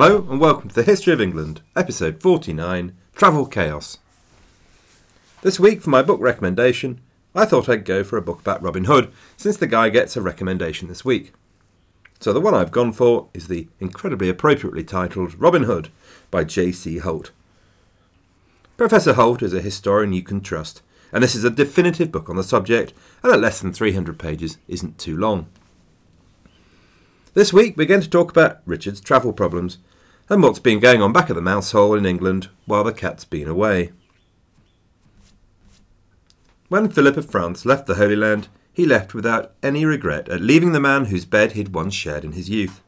Hello and welcome to the History of England, episode 49 Travel Chaos. This week, for my book recommendation, I thought I'd go for a book about Robin Hood, since the guy gets a recommendation this week. So the one I've gone for is the incredibly appropriately titled Robin Hood by J.C. Holt. Professor Holt is a historian you can trust, and this is a definitive book on the subject, and at less than 300 pages isn't too long. This week we're going to talk about Richard's travel problems and what's been going on back at the mouse hole in England while the cat's been away. When Philip of France left the Holy Land, he left without any regret at leaving the man whose bed he'd once shared in his youth.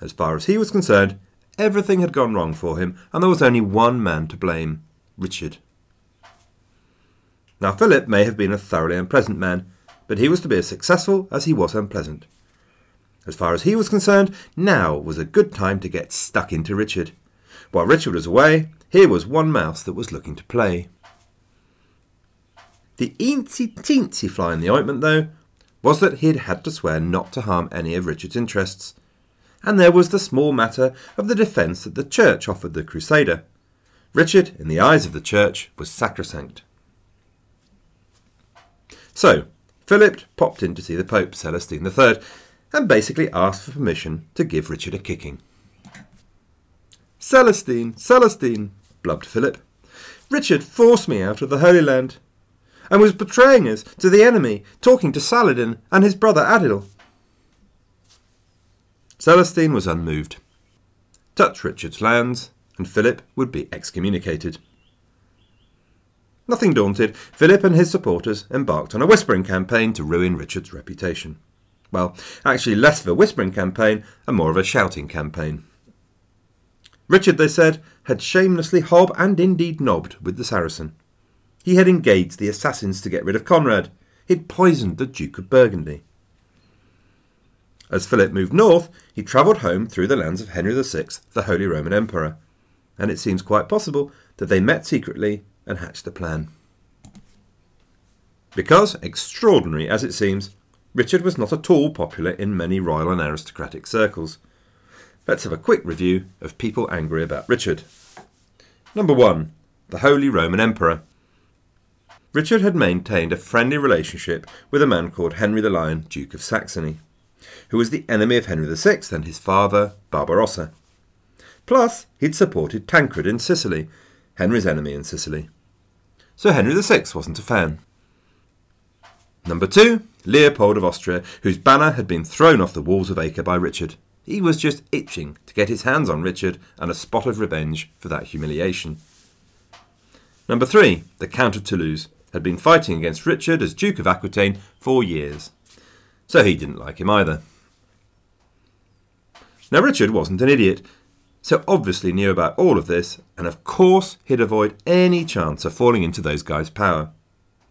As far as he was concerned, everything had gone wrong for him, and there was only one man to blame Richard. Now, Philip may have been a thoroughly unpleasant man, but he was to be as successful as he was unpleasant. As far as he was concerned, now was a good time to get stuck into Richard. While Richard was away, here was one mouse that was looking to play. The eensy teensy fly in the ointment, though, was that he had had to swear not to harm any of Richard's interests. And there was the small matter of the defence that the church offered the Crusader. Richard, in the eyes of the church, was sacrosanct. So, Philip popped in to see the Pope, Celestine III, and basically asked for permission to give Richard a kicking. Celestine, Celestine, blubbed Philip. Richard forced me out of the Holy Land and was betraying us to the enemy, talking to Saladin and his brother Adil. Celestine was unmoved. Touch Richard's lands, and Philip would be excommunicated. Nothing daunted, Philip and his supporters embarked on a whispering campaign to ruin Richard's reputation. Well, actually, less of a whispering campaign and more of a shouting campaign. Richard, they said, had shamelessly hob and indeed nobbed with the Saracen. He had engaged the assassins to get rid of Conrad. He'd poisoned the Duke of Burgundy. As Philip moved north, he travelled home through the lands of Henry VI, the Holy Roman Emperor, and it seems quite possible that they met secretly and hatched a plan. Because, extraordinary as it seems, Richard was not at all popular in many royal and aristocratic circles. Let's have a quick review of people angry about Richard. Number one, the Holy Roman Emperor. Richard had maintained a friendly relationship with a man called Henry the Lion, Duke of Saxony, who was the enemy of Henry VI and his father, Barbarossa. Plus, he'd supported Tancred in Sicily, Henry's enemy in Sicily. So Henry VI wasn't a fan. Number two, Leopold of Austria, whose banner had been thrown off the walls of Acre by Richard. He was just itching to get his hands on Richard and a spot of revenge for that humiliation. Number three, the Count of Toulouse, had been fighting against Richard as Duke of Aquitaine for years, so he didn't like him either. Now, Richard wasn't an idiot, so obviously knew about all of this, and of course he'd avoid any chance of falling into those guys' power.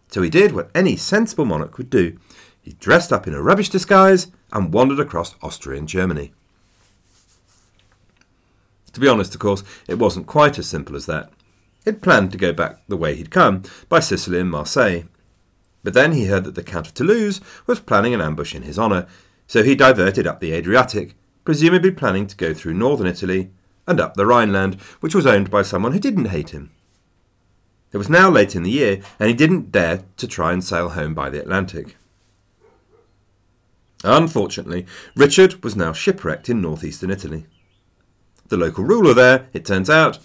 So he did what any sensible monarch would do he dressed up in a rubbish disguise and wandered across Austria and Germany. To be honest, of course, it wasn't quite as simple as that. He'd planned to go back the way he'd come, by Sicily and Marseille. But then he heard that the Count of Toulouse was planning an ambush in his honour, so he diverted up the Adriatic, presumably planning to go through northern Italy and up the Rhineland, which was owned by someone who didn't hate him. It was now late in the year, and he didn't dare to try and sail home by the Atlantic. Unfortunately, Richard was now shipwrecked in northeastern Italy. The local ruler there, it turns out,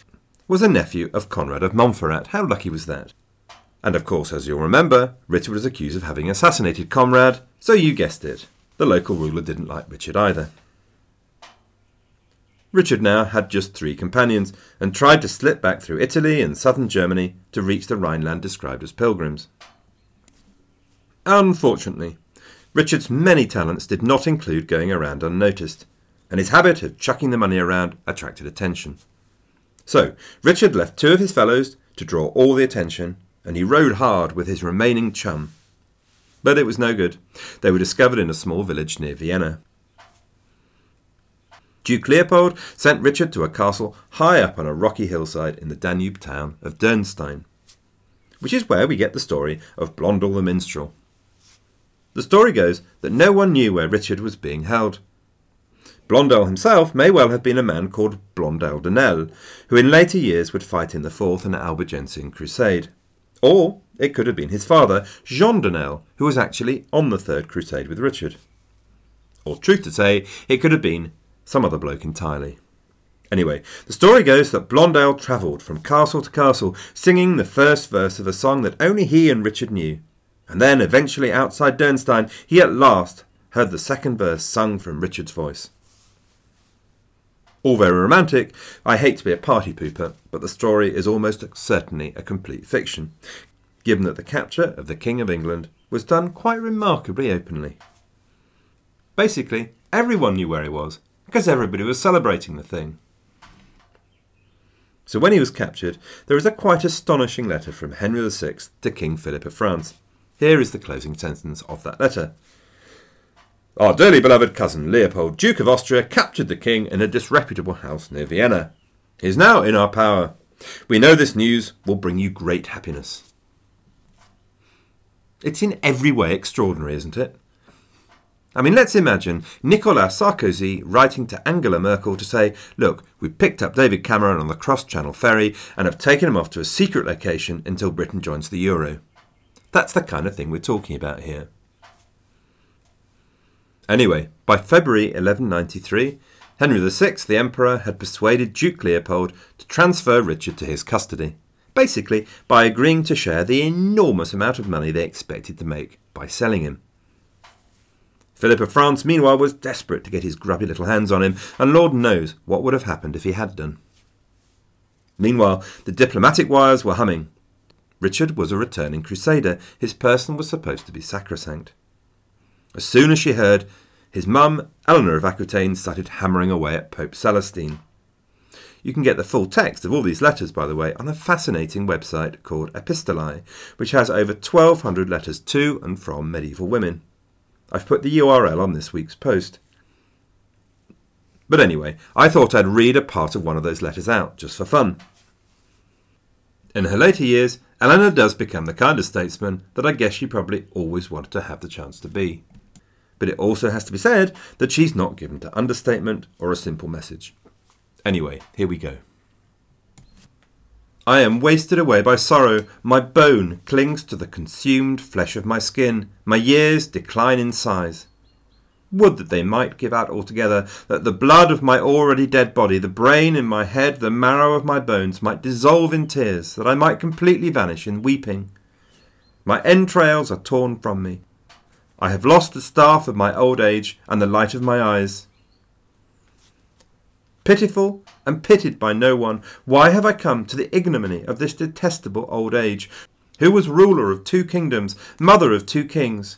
was a nephew of Conrad of Montferrat. How lucky was that? And of course, as you'll remember, Richard was accused of having assassinated Conrad, so you guessed it. The local ruler didn't like Richard either. Richard now had just three companions and tried to slip back through Italy and southern Germany to reach the Rhineland described as pilgrims. Unfortunately, Richard's many talents did not include going around unnoticed, and his habit of chucking the money around attracted attention. So, Richard left two of his fellows to draw all the attention, and he rode hard with his remaining chum. But it was no good. They were discovered in a small village near Vienna. Duke Leopold sent Richard to a castle high up on a rocky hillside in the Danube town of Dürnstein, which is where we get the story of Blondel the minstrel. The story goes that no one knew where Richard was being held. Blondel himself may well have been a man called Blondel de Nesle, who in later years would fight in the Fourth and Albigensian Crusade. Or it could have been his father, Jean de Nesle, who was actually on the Third Crusade with Richard. Or, truth to say, it could have been some other bloke entirely. Anyway, the story goes that Blondel travelled from castle to castle, singing the first verse of a song that only he and Richard knew. And then, eventually, outside Dürnstein, he at last heard the second verse sung from Richard's voice. All very romantic. I hate to be a party pooper, but the story is almost certainly a complete fiction, given that the capture of the King of England was done quite remarkably openly. Basically, everyone knew where he was, because everybody was celebrating the thing. So when he was captured, there is a quite astonishing letter from Henry VI to King Philip of France. Here is the closing sentence of that letter. Our dearly beloved cousin Leopold, Duke of Austria, captured the king in a disreputable house near Vienna. He is now in our power. We know this news will bring you great happiness. It's in every way extraordinary, isn't it? I mean, let's imagine Nicolas Sarkozy writing to Angela Merkel to say, Look, we picked up David Cameron on the cross channel ferry and have taken him off to a secret location until Britain joins the euro. That's the kind of thing we're talking about here. Anyway, by February 1193, Henry VI, the Emperor, had persuaded Duke Leopold to transfer Richard to his custody, basically by agreeing to share the enormous amount of money they expected to make by selling him. Philip of France, meanwhile, was desperate to get his grubby little hands on him, and Lord knows what would have happened if he had done. Meanwhile, the diplomatic wires were humming. Richard was a returning crusader. His person was supposed to be sacrosanct. As soon as she heard, his mum, Eleanor of Aquitaine, started hammering away at Pope Celestine. You can get the full text of all these letters, by the way, on a fascinating website called Epistolae, which has over 1,200 letters to and from medieval women. I've put the URL on this week's post. But anyway, I thought I'd read a part of one of those letters out, just for fun. In her later years, Eleanor does become the kind of statesman that I guess she probably always wanted to have the chance to be. But it also has to be said that she's not given to understatement or a simple message. Anyway, here we go. I am wasted away by sorrow, my bone clings to the consumed flesh of my skin, my years decline in size. Would that they might give out altogether, that the blood of my already dead body, the brain in my head, the marrow of my bones, might dissolve in tears, that I might completely vanish in weeping. My entrails are torn from me. I have lost the staff of my old age and the light of my eyes. Pitiful and pitied by no one, why have I come to the ignominy of this detestable old age, who was ruler of two kingdoms, mother of two kings?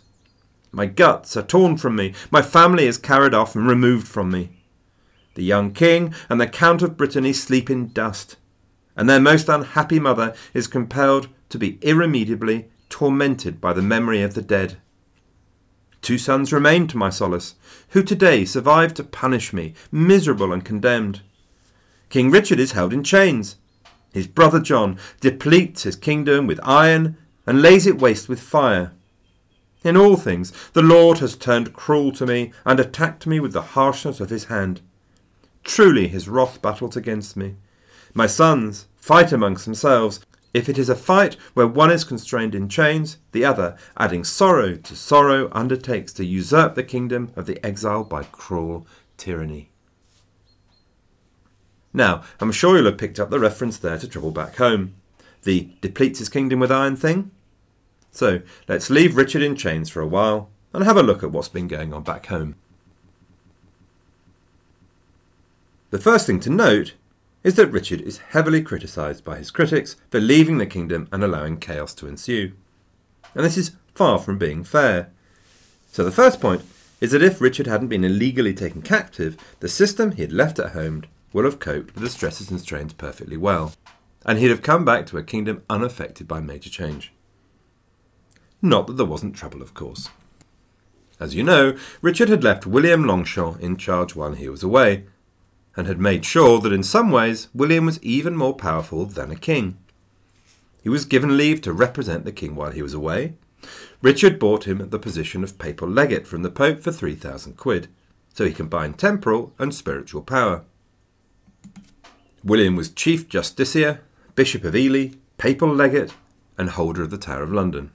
My guts are torn from me, my family is carried off and removed from me. The young king and the Count of Brittany sleep in dust, and their most unhappy mother is compelled to be irremediably tormented by the memory of the dead. Two sons remain to my solace, who today survive to punish me, miserable and condemned. King Richard is held in chains. His brother John depletes his kingdom with iron and lays it waste with fire. In all things, the Lord has turned cruel to me and attacked me with the harshness of his hand. Truly his wrath battles against me. My sons fight amongst themselves, if it is a fight where one is constrained in chains, the other, adding sorrow to sorrow, undertakes to usurp the kingdom of the exile by cruel tyranny. Now, I'm sure you'll have picked up the reference there to trouble back home. The depletes his kingdom with iron thing. So, let's leave Richard in chains for a while and have a look at what's been going on back home. The first thing to note is that Richard is heavily criticised by his critics for leaving the kingdom and allowing chaos to ensue. And this is far from being fair. So the first point is that if Richard hadn't been illegally taken captive, the system he had left at home would have coped with the stresses and strains perfectly well, and he'd have come back to a kingdom unaffected by major change. Not that there wasn't trouble, of course. As you know, Richard had left William Longchamp in charge while he was away, and had made sure that in some ways William was even more powerful than a king. He was given leave to represent the king while he was away. Richard bought him the position of papal legate from the Pope for 3,000 quid. so he combined temporal and spiritual power. William was Chief Justiciar, Bishop of Ely, Papal Legate, and holder of the Tower of London.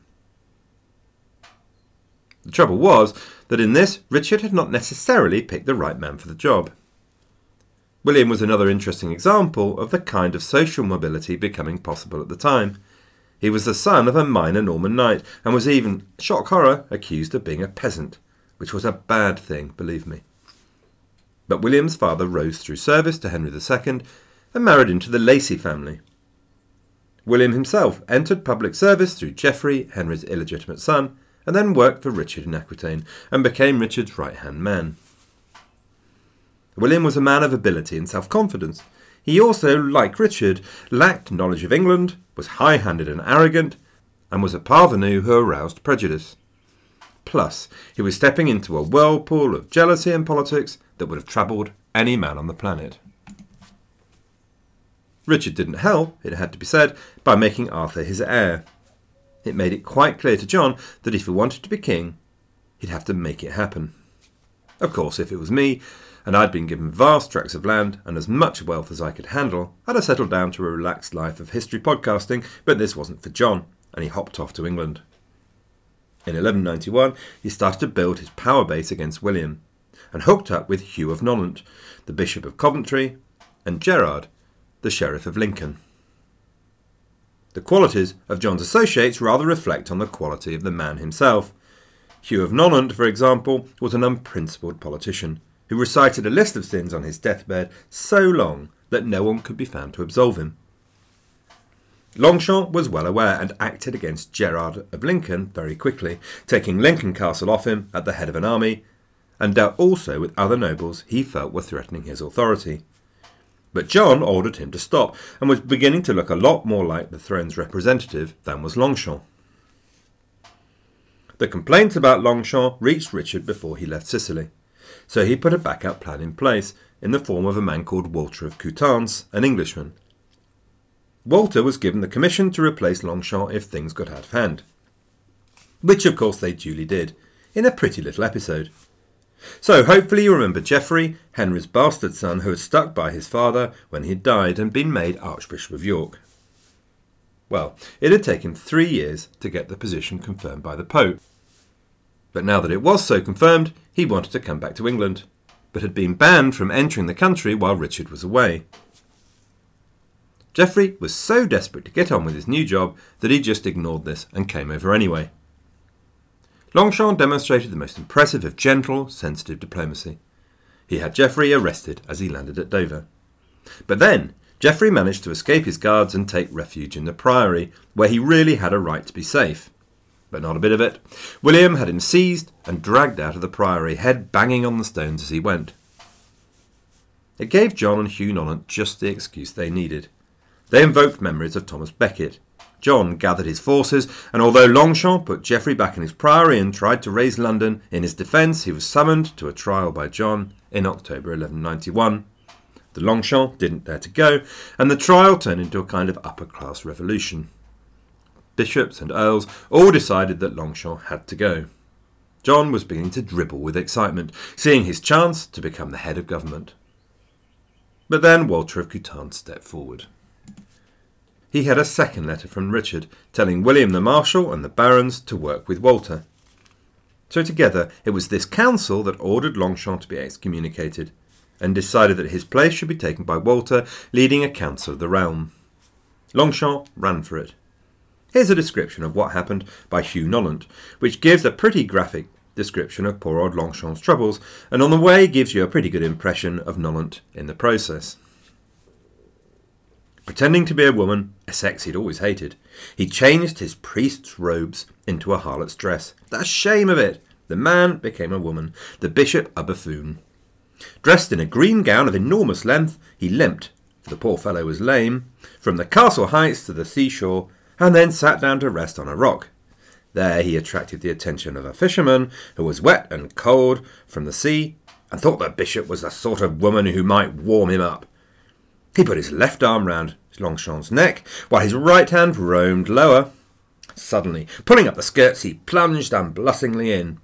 The trouble was that in this, Richard had not necessarily picked the right man for the job. William was another interesting example of the kind of social mobility becoming possible at the time. He was the son of a minor Norman knight, and was even, shock horror, accused of being a peasant, which was a bad thing, believe me. But William's father rose through service to Henry II and married into the Lacy family. William himself entered public service through Geoffrey, Henry's illegitimate son, and then worked for Richard in Aquitaine and became Richard's right hand man. William was a man of ability and self confidence. He also, like Richard, lacked knowledge of England, was high handed and arrogant, and was a parvenu who aroused prejudice. Plus, he was stepping into a whirlpool of jealousy and politics that would have troubled any man on the planet. Richard didn't help, it had to be said, by making Arthur his heir. It made it quite clear to John that if he wanted to be king, he'd have to make it happen. Of course, if it was me, and I'd been given vast tracts of land and as much wealth as I could handle, I'd have settled down to a relaxed life of history podcasting, but this wasn't for John, and he hopped off to England. In 1191, he started to build his power base against William, and hooked up with Hugh of Nonant, the Bishop of Coventry, and Gerard, the Sheriff of Lincoln. The qualities of John's associates rather reflect on the quality of the man himself. Hugh of Nonant, for example, was an unprincipled politician who recited a list of sins on his deathbed so long that no one could be found to absolve him. Longchamp was well aware and acted against Gerard of Lincoln very quickly, taking Lincoln Castle off him at the head of an army, and dealt also with other nobles he felt were threatening his authority. But John ordered him to stop, and was beginning to look a lot more like the throne's representative than was Longchamp. The complaints about Longchamp reached Richard before he left Sicily, so he put a backup plan in place in the form of a man called Walter of Coutances, an Englishman. Walter was given the commission to replace Longchamp if things got out of hand, which of course they duly did, in a pretty little episode. So hopefully you remember Geoffrey, Henry's bastard son, who had stuck by his father when he died and been made Archbishop of York. Well, it had taken three years to get the position confirmed by the Pope. But now that it was so confirmed, he wanted to come back to England, but had been banned from entering the country while Richard was away. Geoffrey was so desperate to get on with his new job that he just ignored this and came over anyway. Longchamp demonstrated the most impressive of gentle, sensitive diplomacy. He had Geoffrey arrested as he landed at Dover. But then, Geoffrey managed to escape his guards and take refuge in the Priory, where he really had a right to be safe. But not a bit of it. William had him seized and dragged out of the Priory, head banging on the stones as he went. It gave John and Hugh Nonant just the excuse they needed. They invoked memories of Thomas Becket, John gathered his forces, and although Longchamp put Geoffrey back in his priory and tried to raise London in his defence, he was summoned to a trial by John in October 1191. The Longchamp didn't dare to go, and the trial turned into a kind of upper class revolution. Bishops and earls all decided that Longchamp had to go. John was beginning to dribble with excitement, seeing his chance to become the head of government. But then Walter of Coutances stepped forward he had a second letter from Richard telling William the Marshal and the barons to work with Walter. So together it was this council that ordered Longchamp to be excommunicated, and decided that his place should be taken by Walter, leading a council of the realm. Longchamp ran for it. Here's a description of what happened by Hugh Nonant, which gives a pretty graphic description of poor old Longchamp's troubles, and on the way gives you a pretty good impression of Nonant in the process. Pretending to be a woman, a sex he'd always hated, he changed his priest's robes into a harlot's dress. The shame of it! The man became a woman, the bishop a buffoon. Dressed in a green gown of enormous length, he limped, for the poor fellow was lame, from the castle heights to the seashore, and then sat down to rest on a rock. There he attracted the attention of a fisherman who was wet and cold from the sea, and thought the bishop was the sort of woman who might warm him up. He put his left arm round Longchamp's neck, while his right hand roamed lower. Suddenly, pulling up the skirts, he plunged unblushingly in.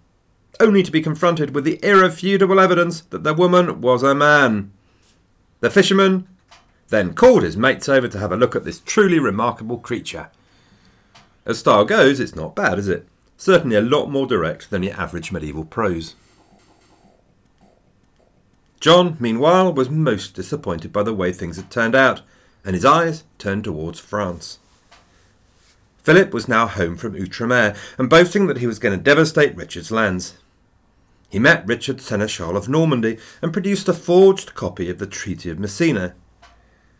only to be confronted with the irrefutable evidence that the woman was a man. The fisherman then called his mates over to have a look at this truly remarkable creature. As style goes, it's not bad, is it? Certainly a lot more direct than your average medieval prose. John, meanwhile, was most disappointed by the way things had turned out, and his eyes turned towards France. Philip was now home from Outremer and boasting that he was going to devastate Richard's lands. He met Richard Seneschal of Normandy and produced a forged copy of the Treaty of Messina,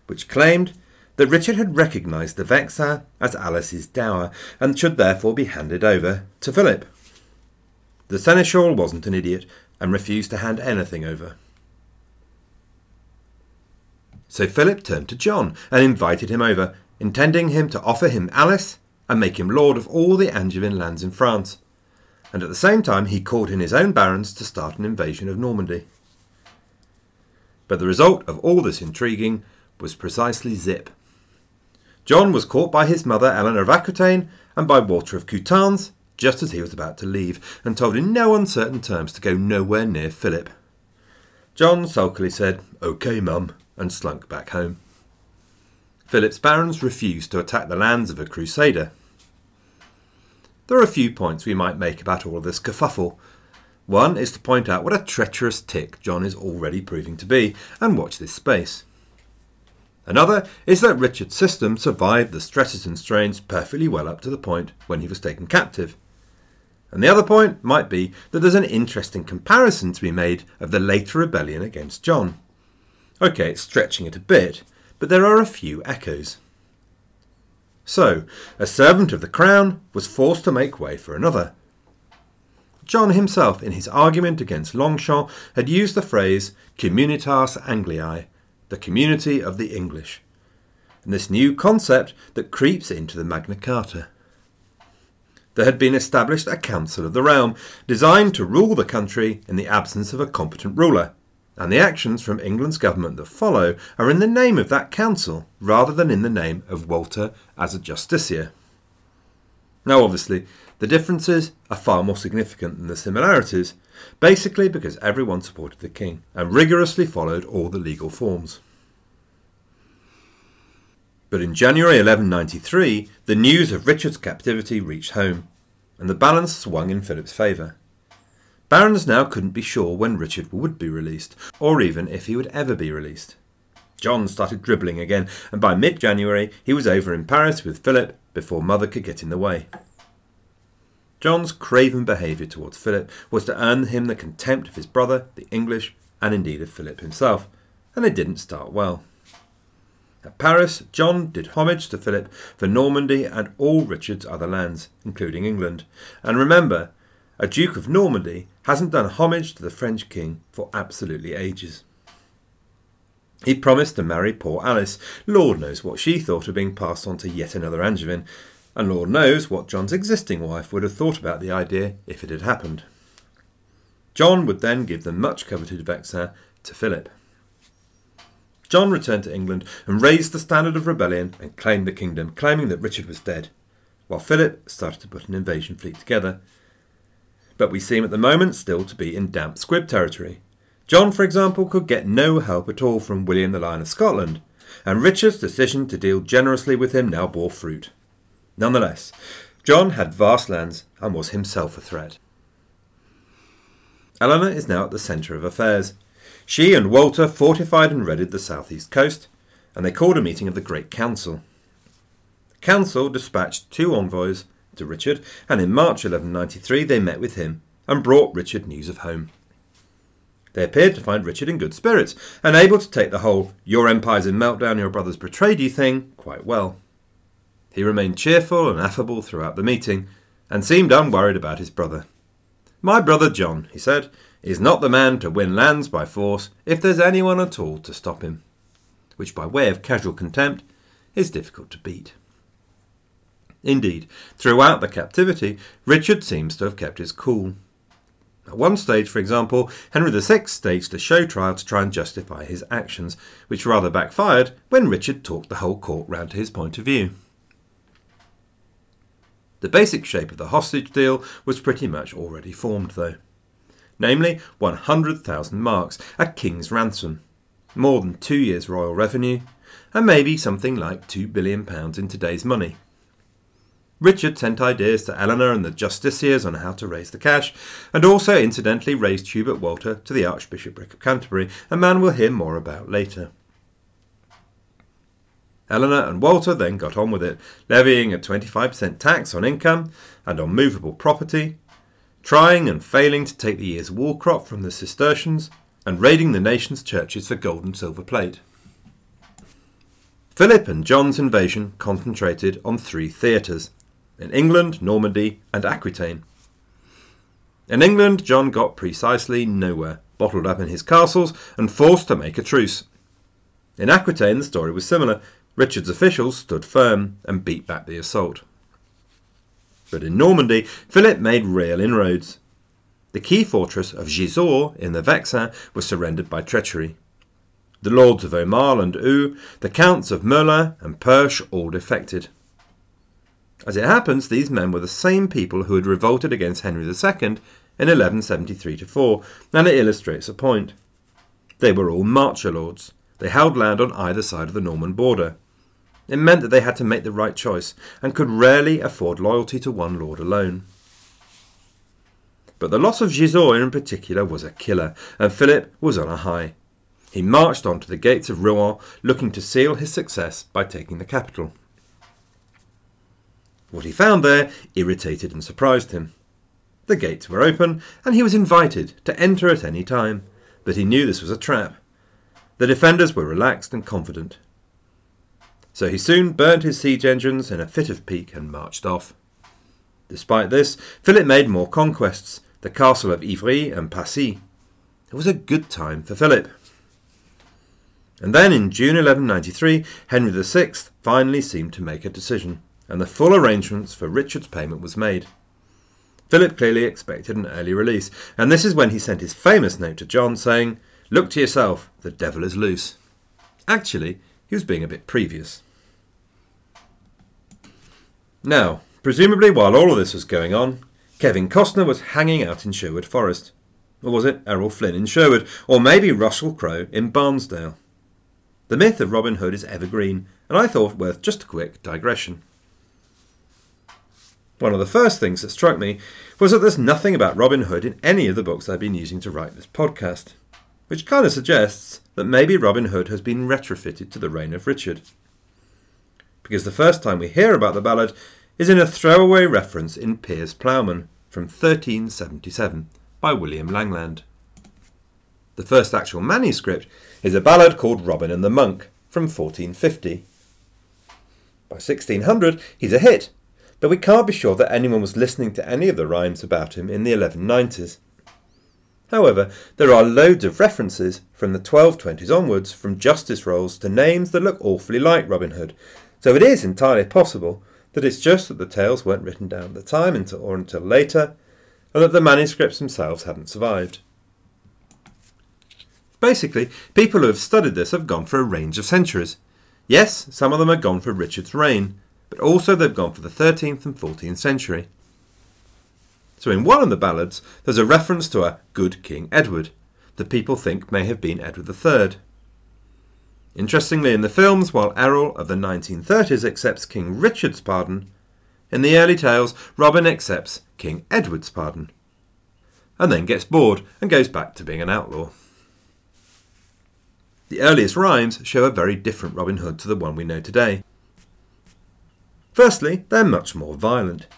which claimed that Richard had recognised the Vexin as Alice's dower and should therefore be handed over to Philip. The Seneschal wasn't an idiot and refused to hand anything over. So Philip turned to John and invited him over, intending him to offer him Alice and make him lord of all the Angevin lands in France. And at the same time, he called in his own barons to start an invasion of Normandy. But the result of all this intriguing was precisely zip. John was caught by his mother Eleanor of Aquitaine and by Walter of Coutances just as he was about to leave, and told in no uncertain terms to go nowhere near Philip. John sulkily said, OK, mum, and slunk back home. Philip's barons refused to attack the lands of a crusader. There are a few points we might make about all this kerfuffle. One is to point out what a treacherous tick John is already proving to be, and watch this space. Another is that Richard's system survived the stresses and strains perfectly well up to the point when he was taken captive. And the other point might be that there's an interesting comparison to be made of the later rebellion against John. Okay, it's stretching it a bit, but there are a few echoes. So, a servant of the crown was forced to make way for another. John himself, in his argument against Longchamp, had used the phrase communitas Angliae, the community of the English, and this new concept that creeps into the Magna Carta. There had been established a Council of the Realm, designed to rule the country in the absence of a competent ruler, and the actions from England's government that follow are in the name of that council rather than in the name of Walter as a justiciar. Now, obviously, the differences are far more significant than the similarities, basically because everyone supported the king and rigorously followed all the legal forms. But in January 1193, the news of Richard's captivity reached home, and the balance swung in Philip's favour. Barons now couldn't be sure when Richard would be released, or even if he would ever be released. John started dribbling again, and by mid January he was over in Paris with Philip before Mother could get in the way. John's craven behaviour towards Philip was to earn him the contempt of his brother, the English, and indeed of Philip himself, and it didn't start well. At Paris, John did homage to Philip for Normandy and all Richard's other lands, including England. And remember, a Duke of Normandy hasn't done homage to the French king for absolutely ages. He promised to marry poor Alice. Lord knows what she thought of being passed on to yet another Angevin, and Lord knows what John's existing wife would have thought about the idea if it had happened. John would then give the much coveted Vexin to Philip. John returned to England and raised the standard of rebellion and claimed the kingdom, claiming that Richard was dead, while Philip started to put an invasion fleet together but we seem at the moment still to be in damp squib territory. John, for example, could get no help at all from William the Lion of Scotland, and Richard's decision to deal generously with him now bore fruit. Nonetheless, John had vast lands and was himself a threat. Eleanor is now at the centre of affairs. She and Walter fortified and readied the southeast coast, and they called a meeting of the Great Council. The council dispatched two envoys to Richard, and in March 1193 they met with him and brought Richard news of home. They appeared to find Richard in good spirits and able to take the whole your empire's in meltdown, your brothers betrayed you thing quite well. He remained cheerful and affable throughout the meeting and seemed unworried about his brother. My brother John, he said, is not the man to win lands by force if there's anyone at all to stop him, which by way of casual contempt is difficult to beat. Indeed, throughout the captivity, Richard seems to have kept his cool. At one stage, for example, Henry VI staged a show trial to try and justify his actions, which rather backfired when Richard talked the whole court round to his point of view. The basic shape of the hostage deal was pretty much already formed, though. namely 100,000 marks, a king's ransom, more than two years' royal revenue, and maybe something like £2 billion in today's money. Richard sent ideas to Eleanor and the justiciars on how to raise the cash, and also incidentally raised Hubert Walter to the Archbishopric of Canterbury, a man we'll hear more about later. Eleanor and Walter then got on with it, levying a 25% tax on income and on movable property, trying and failing to take the year's wool crop from the Cistercians, and raiding the nation's churches for gold and silver plate. Philip and John's invasion concentrated on three theatres in England, Normandy, and Aquitaine. In England, John got precisely nowhere, bottled up in his castles and forced to make a truce. In Aquitaine, the story was similar. Richard's officials stood firm and beat back the assault. But in Normandy, Philip made real inroads. The key fortress of Gisors in the Vexin was surrendered by treachery. The lords of Aumale and Eu, the counts of Melun and Perche all defected. As it happens, these men were the same people who had revolted against Henry II in 1173 4, and it illustrates a point. They were all marcher lords. They held land on either side of the Norman border. It meant that they had to make the right choice and could rarely afford loyalty to one lord alone. But the loss of Gisors in particular was a killer, and Philip was on a high. He marched on to the gates of Rouen, looking to seal his success by taking the capital. What he found there irritated and surprised him. The gates were open, and he was invited to enter at any time, but he knew this was a trap. The defenders were relaxed and confident. So he soon burned his siege engines in a fit of pique and marched off. Despite this, Philip made more conquests, the castle of Ivry and Pacy. It was a good time for Philip. And then in June 1193, Henry VI finally seemed to make a decision and the full arrangements for Richard's payment was made. Philip clearly expected an early release, and this is when he sent his famous note to John saying, Look to yourself, the devil is loose. Actually, he was being a bit previous. Now, presumably while all of this was going on, Kevin Costner was hanging out in Sherwood Forest. Or was it Errol Flynn in Sherwood? Or maybe Russell Crowe in Barnsdale? The myth of Robin Hood is evergreen, and I thought worth just a quick digression. One of the first things that struck me was that there's nothing about Robin Hood in any of the books I've been using to write this podcast, which kind of suggests that maybe Robin Hood has been retrofitted to the reign of Richard. Because the first time we hear about the ballad is in a throwaway reference in Piers Plowman from 1377 by William Langland. The first actual manuscript is a ballad called Robin and the Monk from 1450. By 1600, he's a hit though we can't be sure that anyone was listening to any of the rhymes about him in the 1190s. However, there are loads of references from the 1220s onwards from justice rolls to names that look awfully like Robin Hood, so it is entirely possible that it's just that the tales weren't written down at the time until, or until later, and that the manuscripts themselves hadn't survived. Basically, people who have studied this have gone for a range of centuries. Yes, some of them have gone for Richard's reign, but also they've gone for the 13th and 14th century. So in one of the ballads, there's a reference to a good King Edward, that people think may have been Edward III. Interestingly, in the films, while Errol of the 1930s accepts King Richard's pardon, in the early tales, Robin accepts King Edward's pardon, and then gets bored and goes back to being an outlaw. The earliest rhymes show a very different Robin Hood to the one we know today. Firstly, they're much more violent.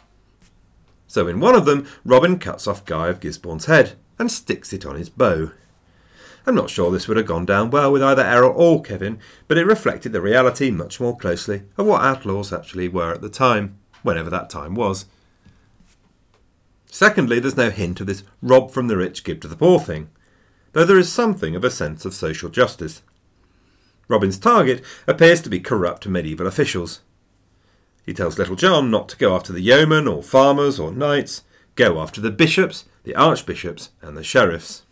So in one of them, Robin cuts off Guy of Gisborne's head and sticks it on his bow. I'm not sure this would have gone down well with either Errol or Kevin, but it reflected the reality much more closely of what outlaws actually were at the time, whenever that time was. Secondly, there's no hint of this rob from the rich, give to the poor thing, though there is something of a sense of social justice. Robin's target appears to be corrupt medieval officials, he tells Little John not to go after the yeomen or farmers or knights, go after the bishops, the archbishops, and the sheriffs.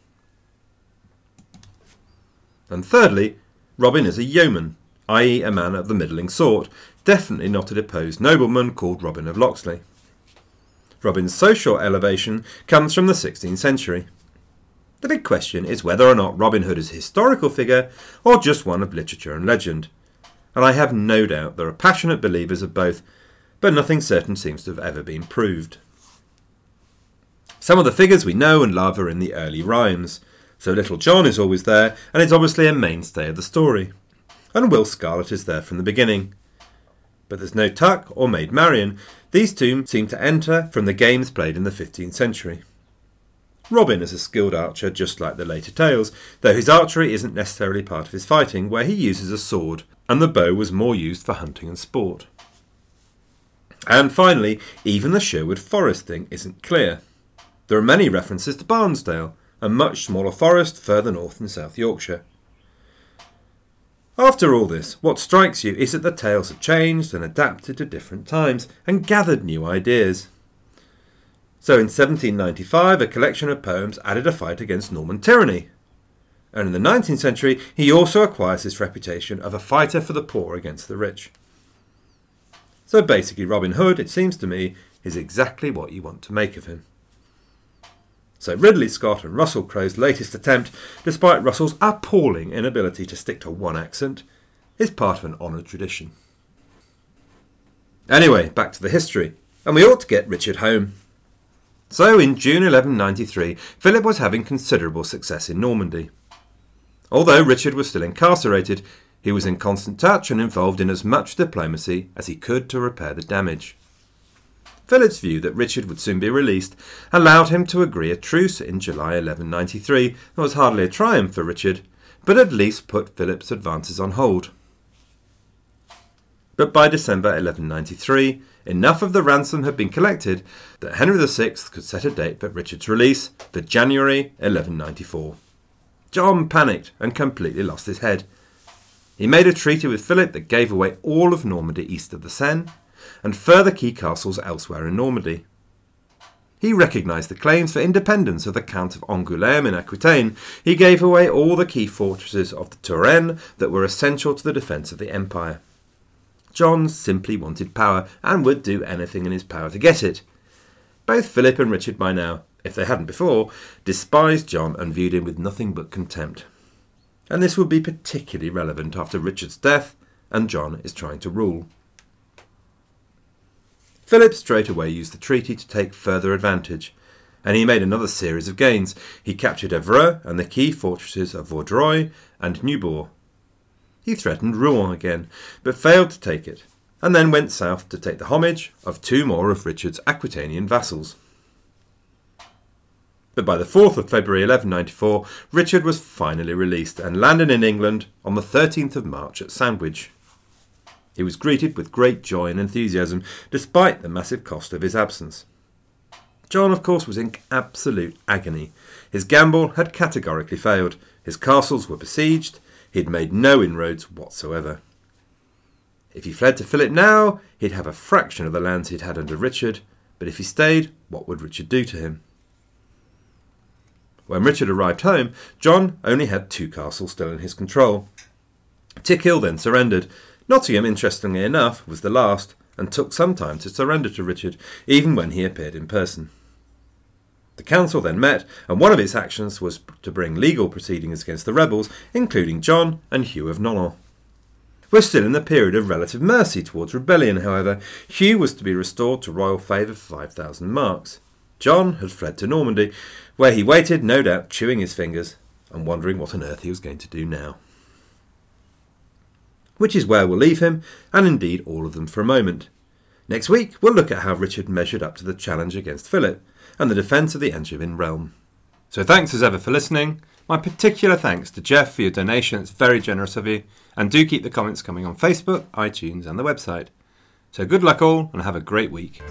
And thirdly, Robin is a yeoman, i.e., a man of the middling sort, definitely not a deposed nobleman called Robin of Locksley. Robin's social elevation comes from the 16th century. The big question is whether or not Robin Hood is a historical figure or just one of literature and legend. And I have no doubt there are passionate believers of both, but nothing certain seems to have ever been proved. Some of the figures we know and love are in the early rhymes, so Little John is always there and is obviously a mainstay of the story. And Will Scarlet is there from the beginning. But there's no Tuck or Maid Marian. These two seem to enter from the games played in the 15th century. Robin is a skilled archer just like the later tales, though his archery isn't necessarily part of his fighting, where he uses a sword, and the bow was more used for hunting and sport. And finally, even the Sherwood Forest thing isn't clear. There are many references to Barnsdale, a much smaller forest further north in South Yorkshire. After all this, what strikes you is that the tales have changed and adapted to different times and gathered new ideas. So in 1795, a collection of poems added a fight against Norman tyranny. And in the 19th century, he also acquires his reputation of a fighter for the poor against the rich. So basically, Robin Hood, it seems to me, is exactly what you want to make of him. So Ridley Scott and Russell Crowe's latest attempt, despite Russell's appalling inability to stick to one accent, is part of an honoured tradition. Anyway, back to the history, and we ought to get Richard home. So, in June 1193, Philip was having considerable success in Normandy. Although Richard was still incarcerated, he was in constant touch and involved in as much diplomacy as he could to repair the damage. Philip's view that Richard would soon be released allowed him to agree a truce in July 1193 that was hardly a triumph for Richard, but at least put Philip's advances on hold. But by December 1193, enough of the ransom had been collected that Henry VI could set a date for Richard's release for January 1194. John panicked and completely lost his head. He made a treaty with Philip that gave away all of Normandy east of the Seine and further key castles elsewhere in Normandy. He recognised the claims for independence of the Count of Angoulême in Aquitaine. He gave away all the key fortresses of the Touraine that were essential to the defence of the empire. John simply wanted power and would do anything in his power to get it. Both Philip and Richard by now, if they hadn't before, despised John and viewed him with nothing but contempt. And this would be particularly relevant after Richard's death and John is trying to rule. Philip straightway used the treaty to take further advantage, and he made another series of gains. He captured Evreux and the key fortresses of Vaudreuil and Nieuport, he threatened Rouen again, but failed to take it, and then went south to take the homage of two more of Richard's Aquitanian vassals. But by the 4th of February 1194, Richard was finally released and landed in England on the 13th of March at Sandwich. He was greeted with great joy and enthusiasm, despite the massive cost of his absence. John, of course, was in absolute agony. His gamble had categorically failed. His castles were besieged, He'd made no inroads whatsoever. If he fled to Philip now, he'd have a fraction of the lands he'd had under Richard, but if he stayed, what would Richard do to him? When Richard arrived home, John only had two castles still in his control. Tickhill then surrendered. Nottingham, interestingly enough, was the last, and took some time to surrender to Richard, even when he appeared in person. The council then met, and one of its actions was to bring legal proceedings against the rebels, including John and Hugh of Nonant. We're still in the period of relative mercy towards rebellion, however. Hugh was to be restored to royal favour for 5,000 marks. John had fled to Normandy, where he waited, no doubt chewing his fingers and wondering what on earth he was going to do now. Which is where we'll leave him, and indeed all of them for a moment. Next week, we'll look at how Richard measured up to the challenge against Philip and the defence of the Angevin realm. So thanks as ever for listening. My particular thanks to Jeff for your donation, it's very generous of you, and do keep the comments coming on Facebook, iTunes, and the website. So good luck all, and have a great week.